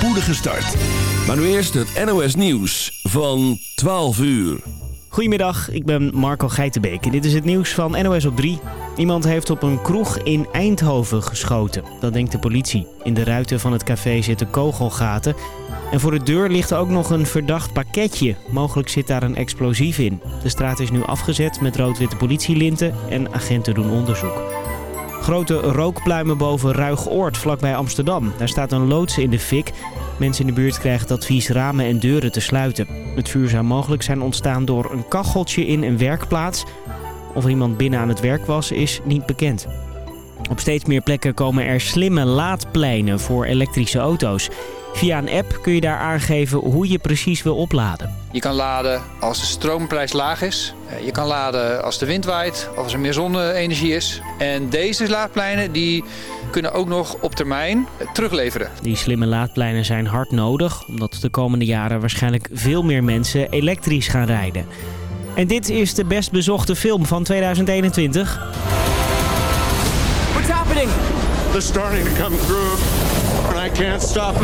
spoedige start. Maar nu eerst het NOS Nieuws van 12 uur. Goedemiddag, ik ben Marco Geitenbeek en dit is het nieuws van NOS op 3. Iemand heeft op een kroeg in Eindhoven geschoten. Dat denkt de politie. In de ruiten van het café zitten kogelgaten. En voor de deur ligt ook nog een verdacht pakketje. Mogelijk zit daar een explosief in. De straat is nu afgezet met rood-witte politielinten en agenten doen onderzoek. Grote rookpluimen boven Ruigoord, vlakbij Amsterdam. Daar staat een loods in de fik. Mensen in de buurt krijgen het advies ramen en deuren te sluiten. Het vuur zou mogelijk zijn ontstaan door een kacheltje in een werkplaats. Of er iemand binnen aan het werk was, is niet bekend. Op steeds meer plekken komen er slimme laadpleinen voor elektrische auto's. Via een app kun je daar aangeven hoe je precies wil opladen. Je kan laden als de stroomprijs laag is. Eh, Je kan laden als de wind waait of als er meer zonne-energie is. En deze laadpleinen die kunnen ook nog op termijn eh, terugleveren. Die slimme laadpleinen zijn hard nodig, omdat de komende jaren waarschijnlijk veel meer mensen elektrisch gaan rijden. En dit is de best bezochte film van 2021. What's happening? They're starting to come through, I can't stop.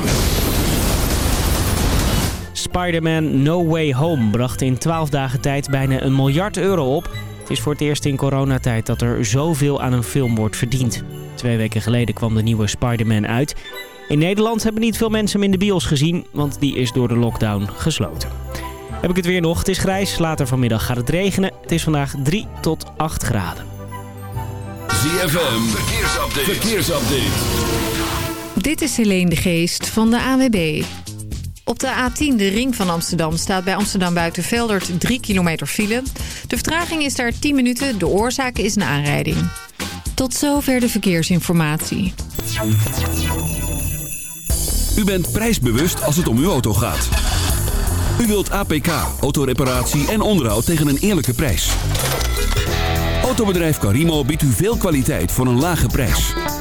Spider-Man No Way Home bracht in 12 dagen tijd bijna een miljard euro op. Het is voor het eerst in coronatijd dat er zoveel aan een film wordt verdiend. Twee weken geleden kwam de nieuwe Spider-Man uit. In Nederland hebben niet veel mensen hem in de bios gezien, want die is door de lockdown gesloten. Heb ik het weer nog. Het is grijs. Later vanmiddag gaat het regenen. Het is vandaag 3 tot 8 graden. ZFM, verkeersupdate. verkeersupdate. Dit is Helene de Geest van de AWB. Op de A10, de ring van Amsterdam, staat bij Amsterdam Buitenveldert 3 kilometer file. De vertraging is daar 10 minuten, de oorzaak is een aanrijding. Tot zover de verkeersinformatie. U bent prijsbewust als het om uw auto gaat. U wilt APK, autoreparatie en onderhoud tegen een eerlijke prijs. Autobedrijf Carimo biedt u veel kwaliteit voor een lage prijs.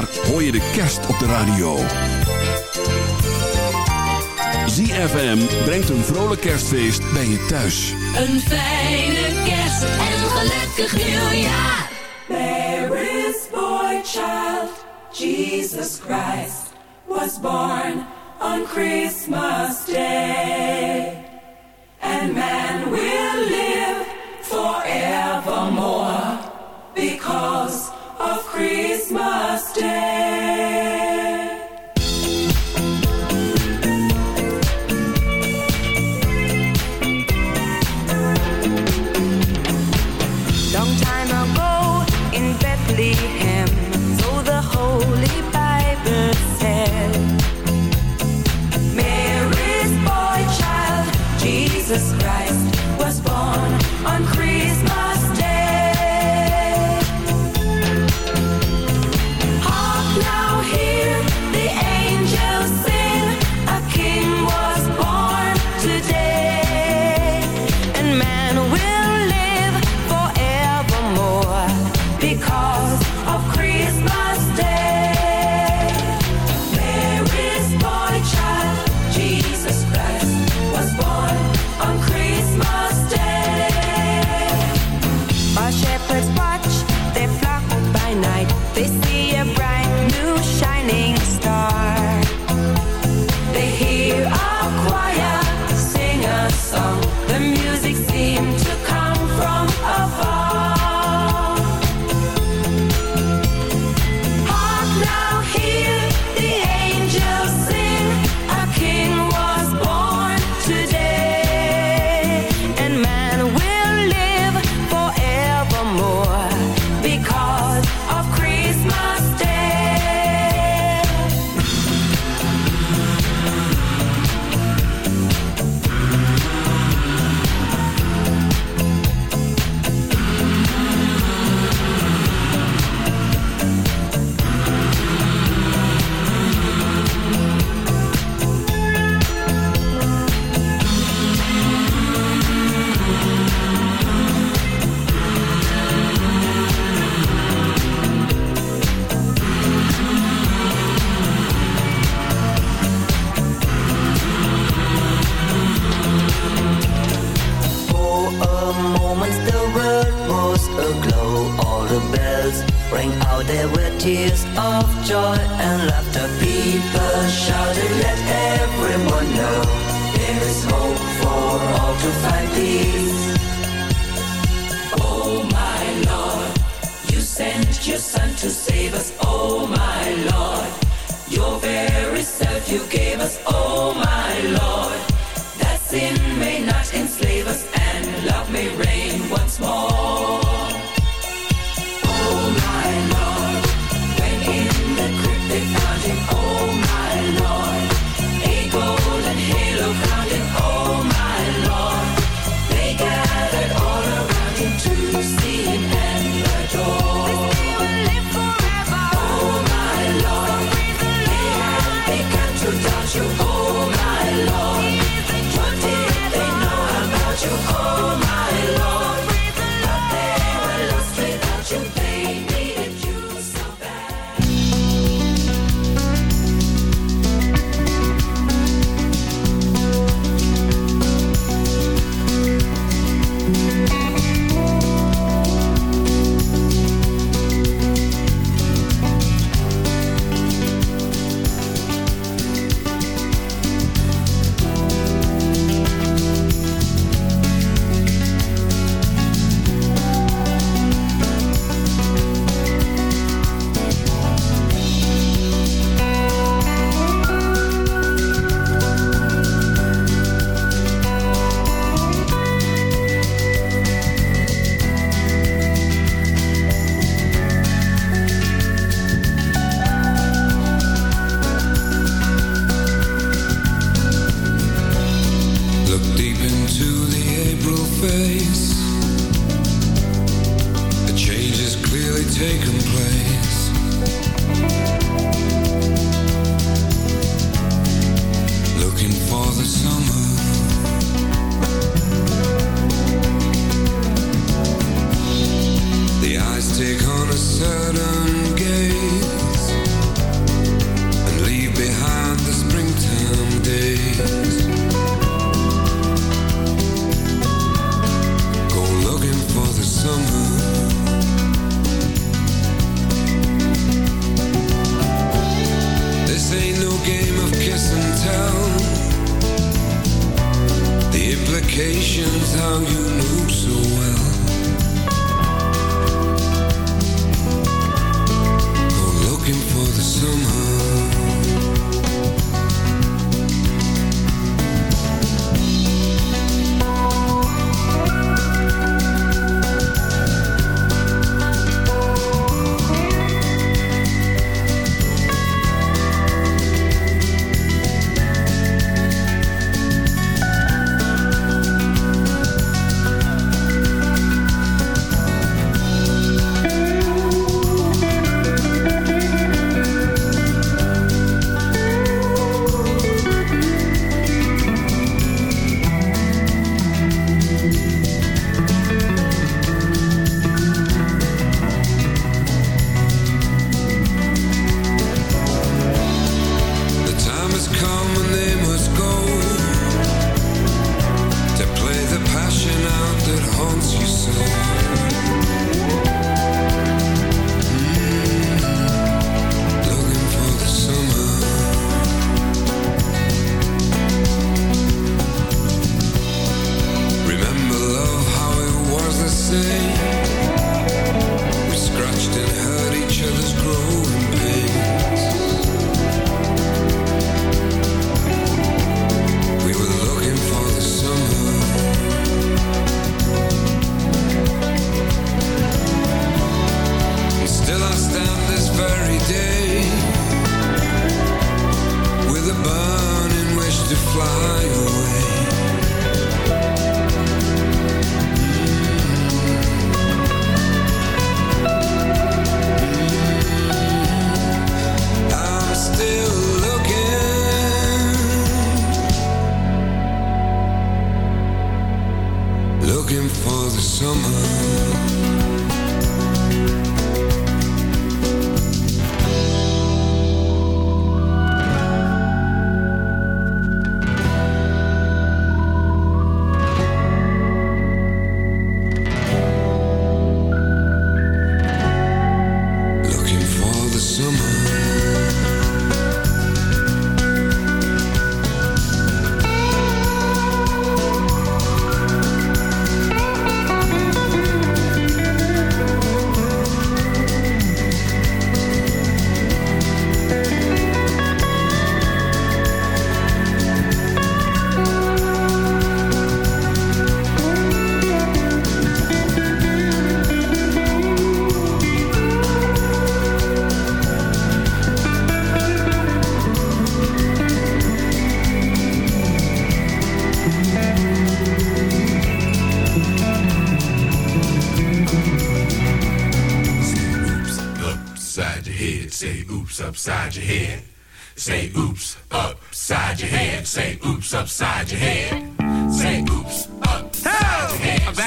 hoor je de kerst op de radio. ZFM brengt een vrolijk kerstfeest bij je thuis. Een fijne kerst en een gelukkig nieuwjaar. Mary's boy child, Jesus Christ, was born on Christmas Day. stay. your son to save us, oh my Lord. Your very self you gave us, oh my Lord. That sin may not enslave us and love may reign once more.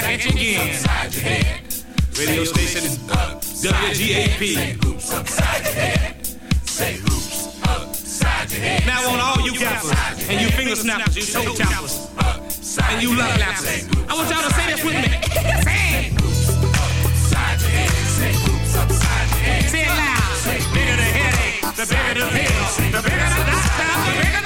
Back again. Radio station is up. WGAP. Hoops upside your head. Say hoops upside your head. Now on all you gappers and you finger snappers, you toe choppers, and you love lappers. I want y'all to say this with me. Say hoops upside your head. Say it loud. Bigger the headache, the bigger the pill, the bigger the doctor, the bigger the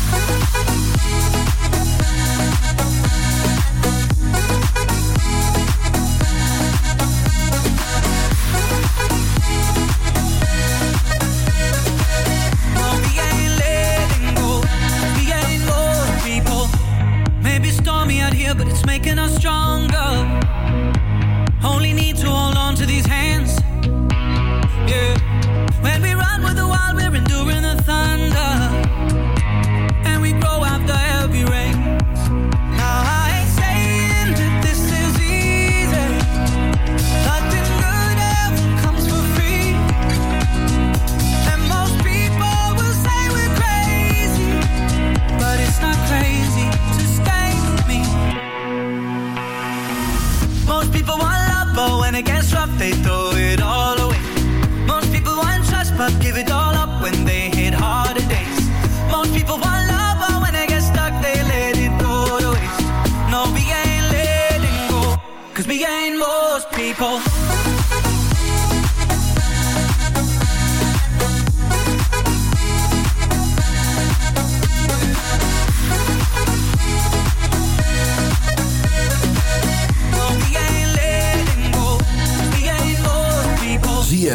no strong.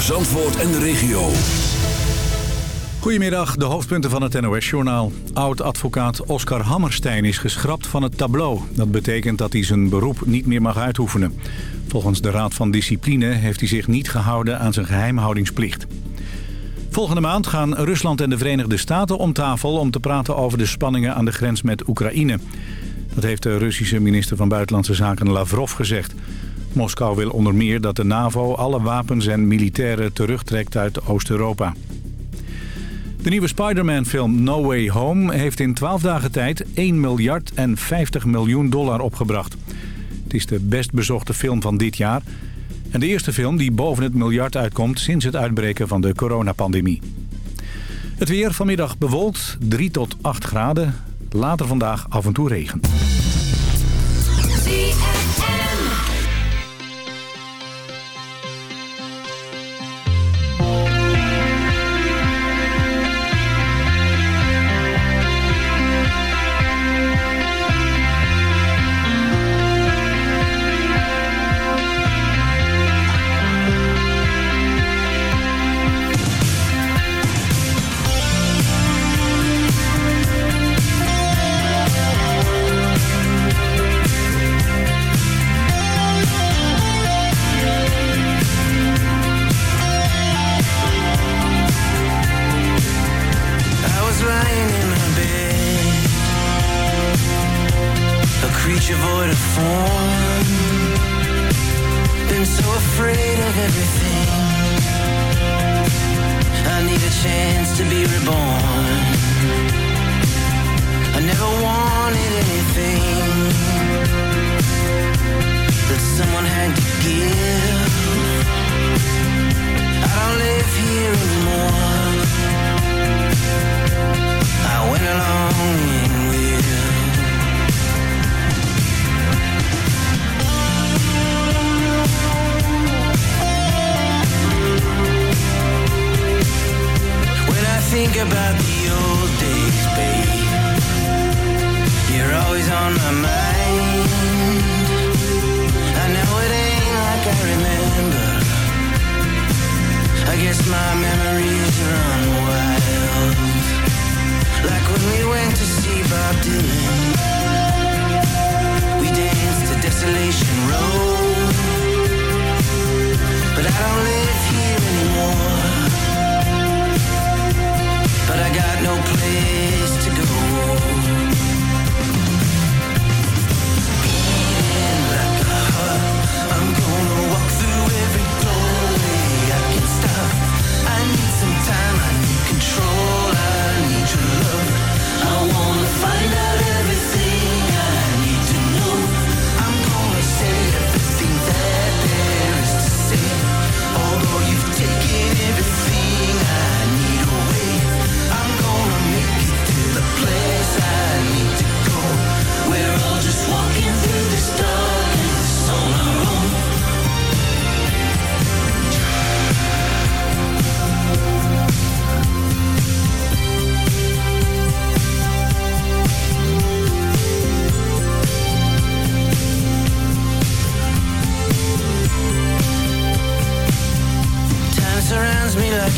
Voor Zandvoort en de regio. Goedemiddag, de hoofdpunten van het NOS-journaal. Oud-advocaat Oscar Hammerstein is geschrapt van het tableau. Dat betekent dat hij zijn beroep niet meer mag uitoefenen. Volgens de Raad van Discipline heeft hij zich niet gehouden aan zijn geheimhoudingsplicht. Volgende maand gaan Rusland en de Verenigde Staten om tafel... om te praten over de spanningen aan de grens met Oekraïne. Dat heeft de Russische minister van Buitenlandse Zaken Lavrov gezegd. Moskou wil onder meer dat de NAVO alle wapens en militairen terugtrekt uit Oost-Europa. De nieuwe Spider-Man-film No Way Home heeft in 12 dagen tijd 1 miljard en 50 miljoen dollar opgebracht. Het is de best bezochte film van dit jaar. En de eerste film die boven het miljard uitkomt sinds het uitbreken van de coronapandemie. Het weer vanmiddag bewolkt, 3 tot 8 graden. Later vandaag af en toe regen.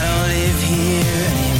I don't live here anymore.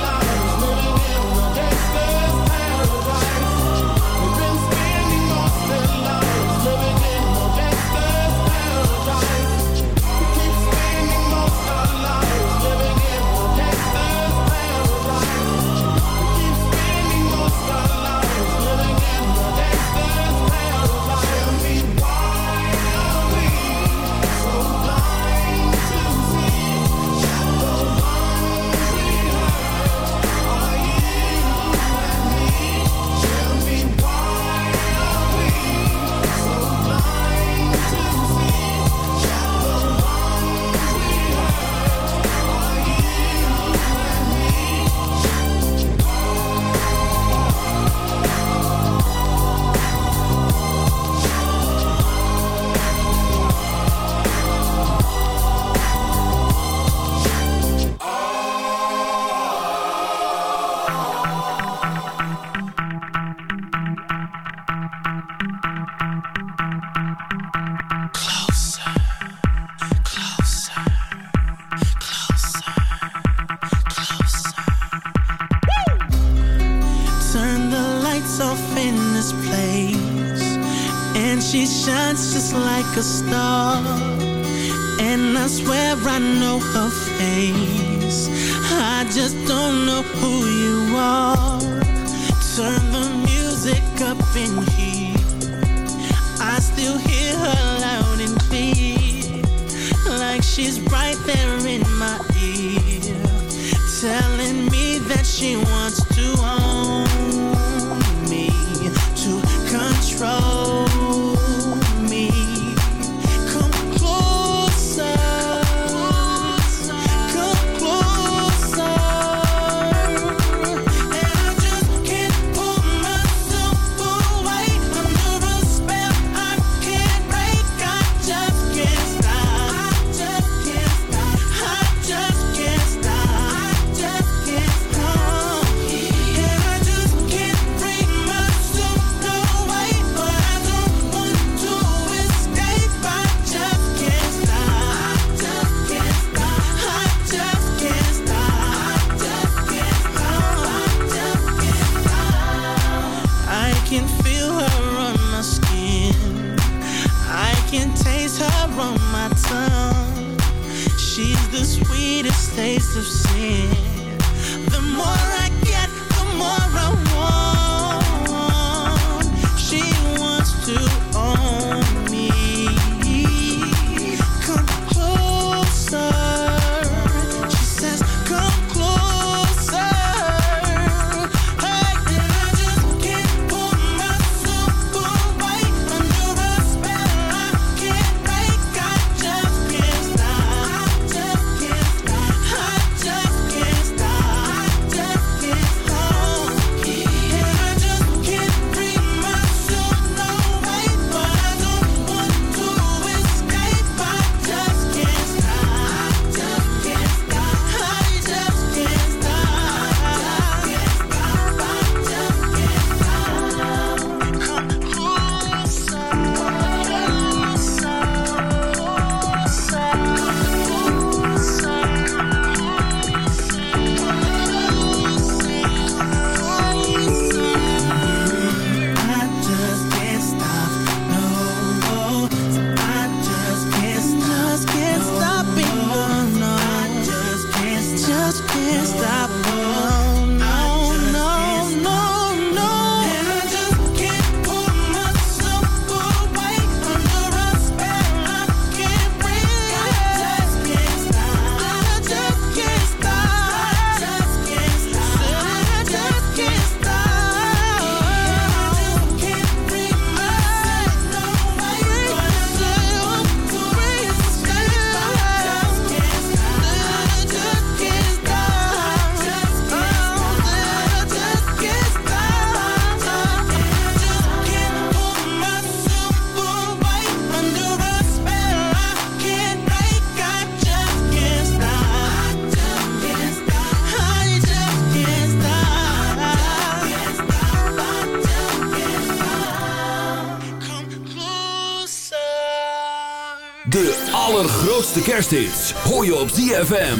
grootste kersthits hoor je op ZFM.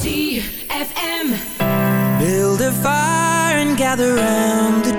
ZFM. Build a fire and gather round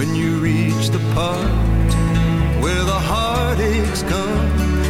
when you reach the part where the heartaches come.